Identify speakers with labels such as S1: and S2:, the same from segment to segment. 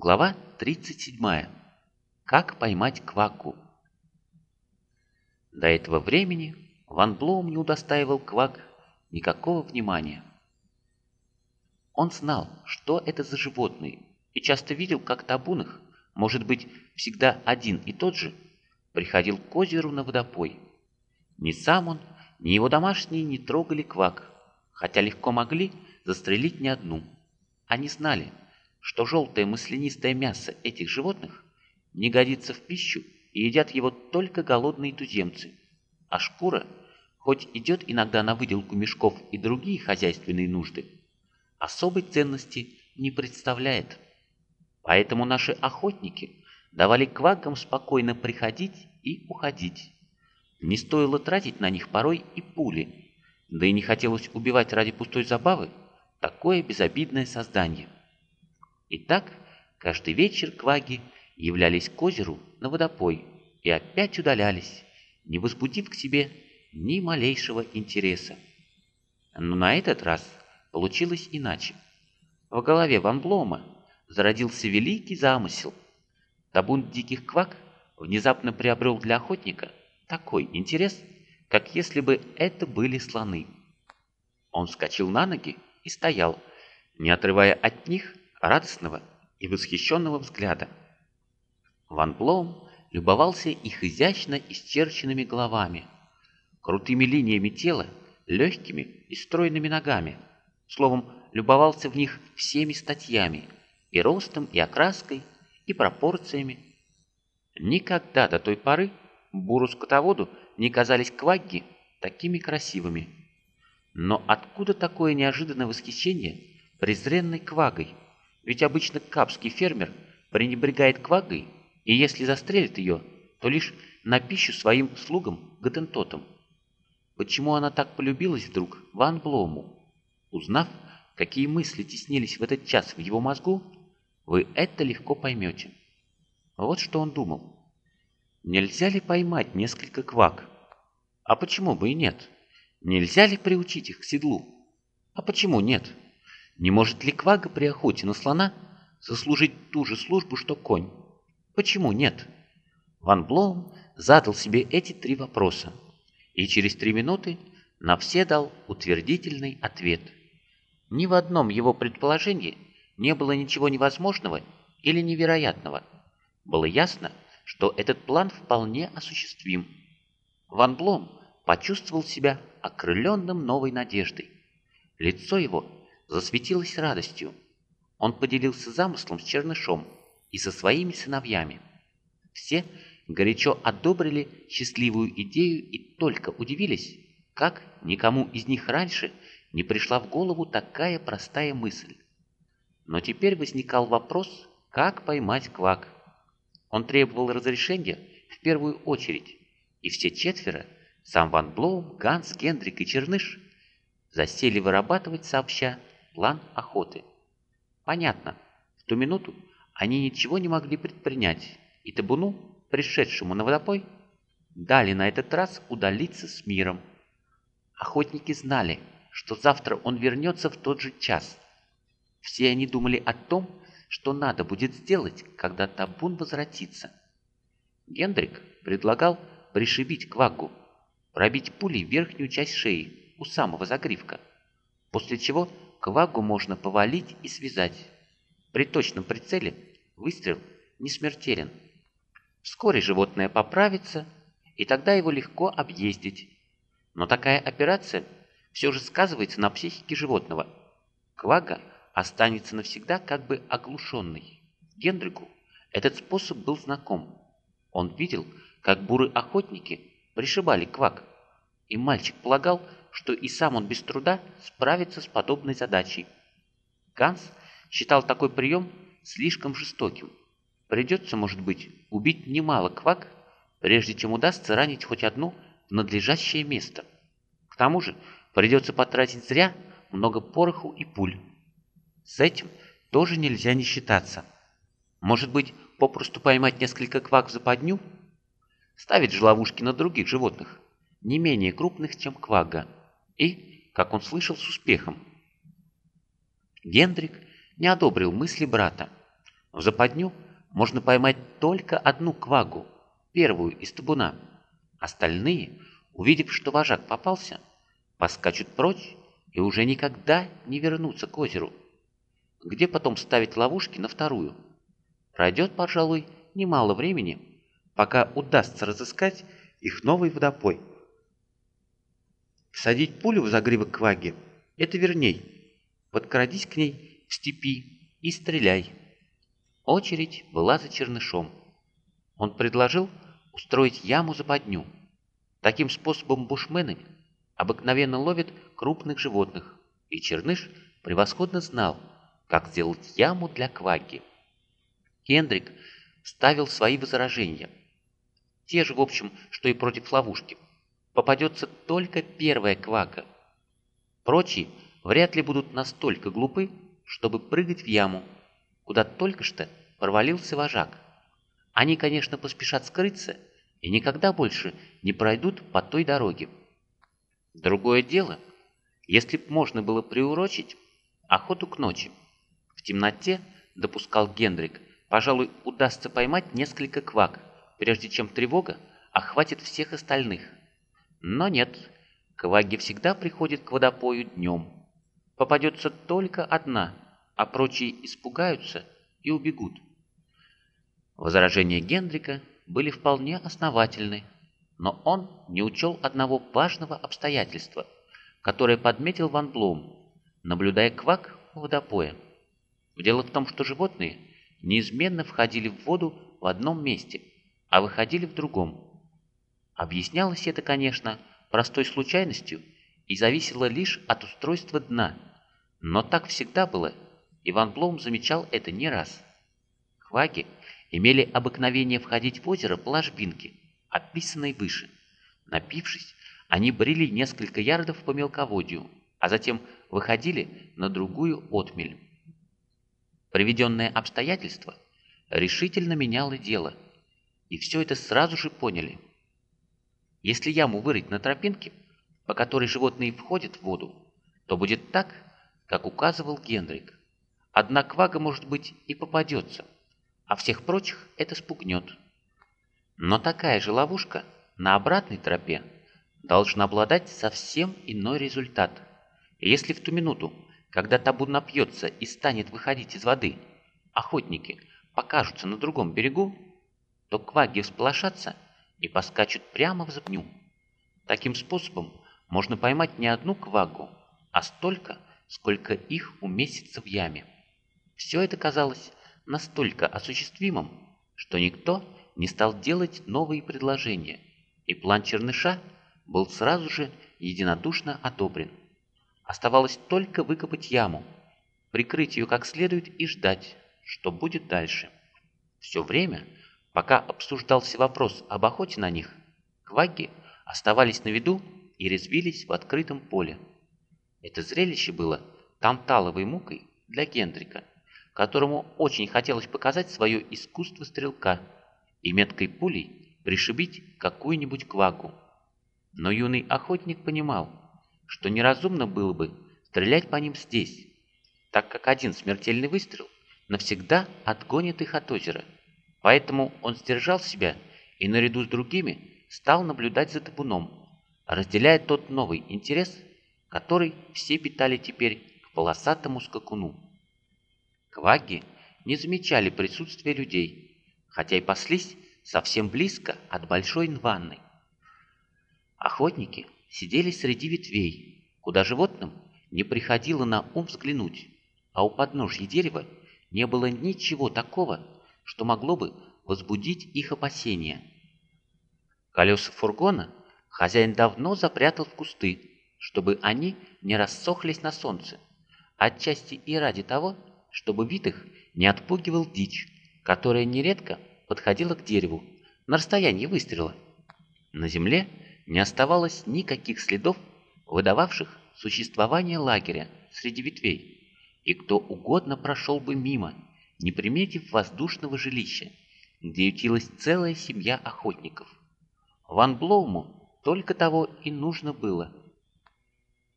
S1: Глава 37. Как поймать квакку. До этого времени Ван Блоум не удостаивал квак никакого внимания. Он знал, что это за животные, и часто видел, как табун их, может быть, всегда один и тот же, приходил к озеру на водопой. Ни сам он, ни его домашние не трогали квак, хотя легко могли застрелить не одну. Они знали, что желтое маслянистое мясо этих животных не годится в пищу и едят его только голодные туземцы, а шкура, хоть идет иногда на выделку мешков и другие хозяйственные нужды, особой ценности не представляет. Поэтому наши охотники давали квакам спокойно приходить и уходить. Не стоило тратить на них порой и пули, да и не хотелось убивать ради пустой забавы такое безобидное создание. И так каждый вечер кваги являлись к озеру на водопой и опять удалялись, не возбудив к себе ни малейшего интереса. Но на этот раз получилось иначе. В голове Ван Блома зародился великий замысел. Табун диких квак внезапно приобрел для охотника такой интерес, как если бы это были слоны. Он вскочил на ноги и стоял, не отрывая от них радостного и восхищенного взгляда. Ван Блоум любовался их изящно исчерченными головами, крутыми линиями тела, легкими и стройными ногами, словом, любовался в них всеми статьями, и ростом, и окраской, и пропорциями. Никогда до той поры буру-скотоводу не казались квагги такими красивыми. Но откуда такое неожиданное восхищение презренной квагой? Ведь обычно капский фермер пренебрегает квагой, и если застрелит ее, то лишь на пищу своим слугам-готентотам. Почему она так полюбилась вдруг Ван Блому? Узнав, какие мысли теснились в этот час в его мозгу, вы это легко поймете. Вот что он думал. Нельзя ли поймать несколько квак? А почему бы и нет? Нельзя ли приучить их к седлу? А почему нет? Не может ли квага при охоте на слона заслужить ту же службу, что конь? Почему нет? Ван Блоум задал себе эти три вопроса, и через три минуты на все дал утвердительный ответ. Ни в одном его предположении не было ничего невозможного или невероятного. Было ясно, что этот план вполне осуществим. Ван Блом почувствовал себя окрыленным новой надеждой. Лицо его засветилась радостью. Он поделился замыслом с Чернышом и со своими сыновьями. Все горячо одобрили счастливую идею и только удивились, как никому из них раньше не пришла в голову такая простая мысль. Но теперь возникал вопрос, как поймать квак. Он требовал разрешения в первую очередь, и все четверо, сам Ван Блоум, Ганс, Гендрик и Черныш, засели вырабатывать сообща план охоты. Понятно, в ту минуту они ничего не могли предпринять, и табуну, пришедшему на водопой, дали на этот раз удалиться с миром. Охотники знали, что завтра он вернется в тот же час. Все они думали о том, что надо будет сделать, когда табун возвратится. Гендрик предлагал пришибить квагу, пробить пулей верхнюю часть шеи у самого загривка, после чего квагу можно повалить и связать. При точном прицеле выстрел не смертелен. Вскоре животное поправится, и тогда его легко объездить. Но такая операция все же сказывается на психике животного. Квага останется навсегда как бы оглушенной. Гендрику этот способ был знаком. Он видел, как буры-охотники пришибали квак, и мальчик полагал, что и сам он без труда справится с подобной задачей. Ганс считал такой прием слишком жестоким. Придется, может быть, убить немало квак, прежде чем удастся ранить хоть одну в надлежащее место. К тому же придется потратить зря много пороху и пуль. С этим тоже нельзя не считаться. Может быть, попросту поймать несколько квак в западню? Ставить же ловушки на других животных, не менее крупных, чем квага и, как он слышал, с успехом. Гендрик не одобрил мысли брата. В западню можно поймать только одну квагу, первую из табуна. Остальные, увидев, что вожак попался, поскачут прочь и уже никогда не вернутся к озеру. Где потом ставить ловушки на вторую? Пройдет, пожалуй, немало времени, пока удастся разыскать их новый водопой. Садить пулю в загривок кваги – это верней. Подкрадись к ней в степи и стреляй. Очередь была за чернышом. Он предложил устроить яму за подню. Таким способом бушмены обыкновенно ловят крупных животных, и черныш превосходно знал, как сделать яму для кваги. Хендрик ставил свои возражения. Те же, в общем, что и против ловушки. Попадется только первая квака. Прочие вряд ли будут настолько глупы, чтобы прыгать в яму, куда только что провалился вожак. Они, конечно, поспешат скрыться и никогда больше не пройдут по той дороге. Другое дело, если б можно было приурочить охоту к ночи. В темноте, допускал Гендрик, пожалуй, удастся поймать несколько квак, прежде чем тревога охватит всех остальных. Но нет, кваги всегда приходят к водопою днем. Попадется только одна, а прочие испугаются и убегут. Возражения Гендрика были вполне основательны, но он не учел одного важного обстоятельства, которое подметил Ван Блум, наблюдая квак у водопоя. Дело в том, что животные неизменно входили в воду в одном месте, а выходили в другом. Объяснялось это, конечно, простой случайностью и зависело лишь от устройства дна, но так всегда было, и Ван Блом замечал это не раз. Кваги имели обыкновение входить в озеро по ложбинке, описанной выше. Напившись, они брели несколько ярдов по мелководью, а затем выходили на другую отмель. Приведенное обстоятельство решительно меняло дело, и все это сразу же поняли. Если яму вырыть на тропинке, по которой животные входят в воду, то будет так, как указывал Генрик. Одна квага, может быть, и попадется, а всех прочих это спугнет. Но такая же ловушка на обратной тропе должна обладать совсем иной результат. И если в ту минуту когда табун напьется и станет выходить из воды, охотники покажутся на другом берегу, то кваги всполошатся и поскачут прямо в запню. Таким способом можно поймать не одну квагу, а столько, сколько их уместится в яме. Все это казалось настолько осуществимым, что никто не стал делать новые предложения, и план Черныша был сразу же единодушно одобрен. Оставалось только выкопать яму, прикрыть ее как следует и ждать, что будет дальше. Все время, пока обсуждался вопрос об охоте на них, кваги оставались на виду и резвились в открытом поле. Это зрелище было танталовой мукой для Гендрика, которому очень хотелось показать свое искусство стрелка и меткой пулей пришибить какую-нибудь квагу. Но юный охотник понимал, что неразумно было бы стрелять по ним здесь, так как один смертельный выстрел навсегда отгонит их от озера. Поэтому он сдержал себя и наряду с другими стал наблюдать за табуном, разделяя тот новый интерес, который все питали теперь к полосатому скакуну. Кваги не замечали присутствия людей, хотя и паслись совсем близко от большой нванны. Охотники сидели среди ветвей, куда животным не приходило на ум взглянуть, а у подножья дерева не было ничего такого, что могло бы возбудить их опасения. Колеса фургона хозяин давно запрятал в кусты, чтобы они не рассохлись на солнце, отчасти и ради того, чтобы вид их не отпугивал дичь, которая нередко подходила к дереву на расстоянии выстрела. На земле не оставалось никаких следов, выдававших существование лагеря среди ветвей, и кто угодно прошел бы мимо, не приметив воздушного жилища, где ютилась целая семья охотников. Ван Блоуму только того и нужно было.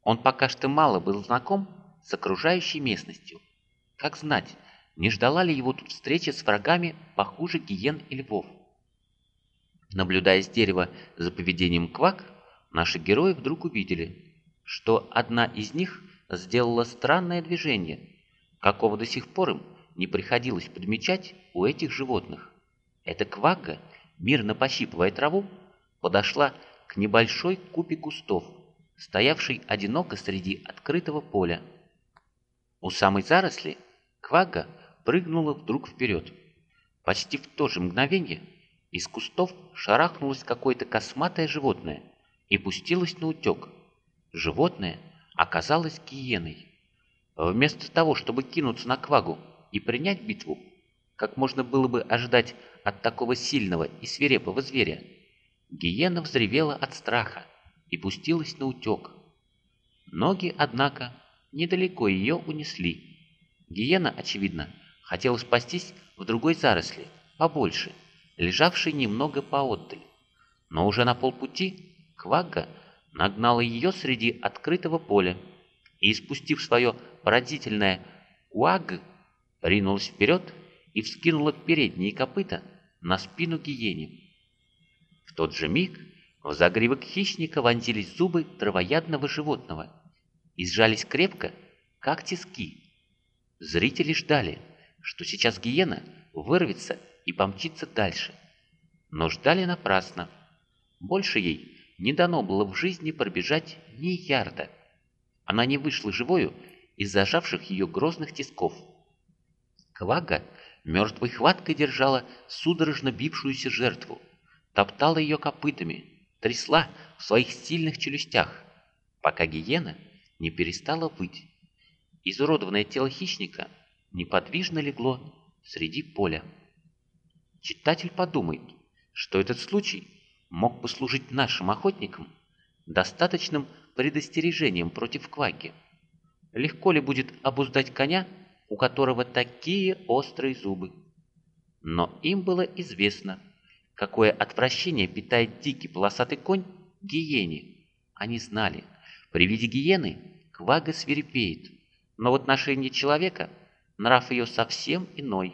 S1: Он пока что мало был знаком с окружающей местностью. Как знать, не ждала ли его тут встреча с врагами похуже гиен и львов. Наблюдая с дерева за поведением квак, наши герои вдруг увидели, что одна из них сделала странное движение, какого до сих пор им не приходилось подмечать у этих животных. Эта квакка, мирно пощипывая траву, подошла к небольшой купе кустов, стоявшей одиноко среди открытого поля. У самой заросли квагга прыгнула вдруг вперед. Почти в то же мгновение из кустов шарахнулось какое-то косматое животное и пустилось на утек. Животное оказалось гиеной. Вместо того, чтобы кинуться на Квагу и принять битву, как можно было бы ожидать от такого сильного и свирепого зверя, гиена взревела от страха и пустилась на утек. Ноги, однако, недалеко ее унесли. Гиена, очевидно, хотела спастись в другой заросли, побольше, лежавшей немного поотдаль. Но уже на полпути Квагга нагнала ее среди открытого поля и, испустив свое поразительное «уаг», ринулась вперед и вскинула передние копыта на спину гиене. В тот же миг в загривок хищника вонзились зубы травоядного животного и сжались крепко, как тиски. Зрители ждали, что сейчас гиена вырвется и помчится дальше. Но ждали напрасно. Больше ей не дано было в жизни пробежать ни ярда. Она не вышла живою из зажавших ее грозных тисков. Квага мертвой хваткой держала судорожно бившуюся жертву, топтала ее копытами, трясла в своих сильных челюстях, пока гиена не перестала выть. Изуродованное тело хищника неподвижно легло среди поля. Читатель подумает, что этот случай мог послужить нашим охотникам достаточным предостережением против кваки. Легко ли будет обуздать коня, у которого такие острые зубы? Но им было известно, какое отвращение питает дикий полосатый конь гиене. Они знали, при виде гиены квага свирепеет, но в отношении человека нрав ее совсем иной.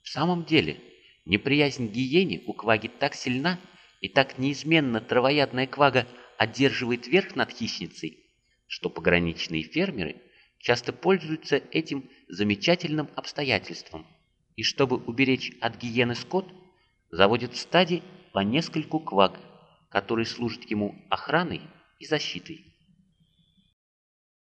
S1: В самом деле, неприязнь гиене у кваги так сильна, и так неизменно травоядная квага одерживает верх над хищницей, что пограничные фермеры часто пользуются этим замечательным обстоятельством, и чтобы уберечь от гиены скот, заводят в стаде по нескольку кваг, которые служат ему охраной и защитой.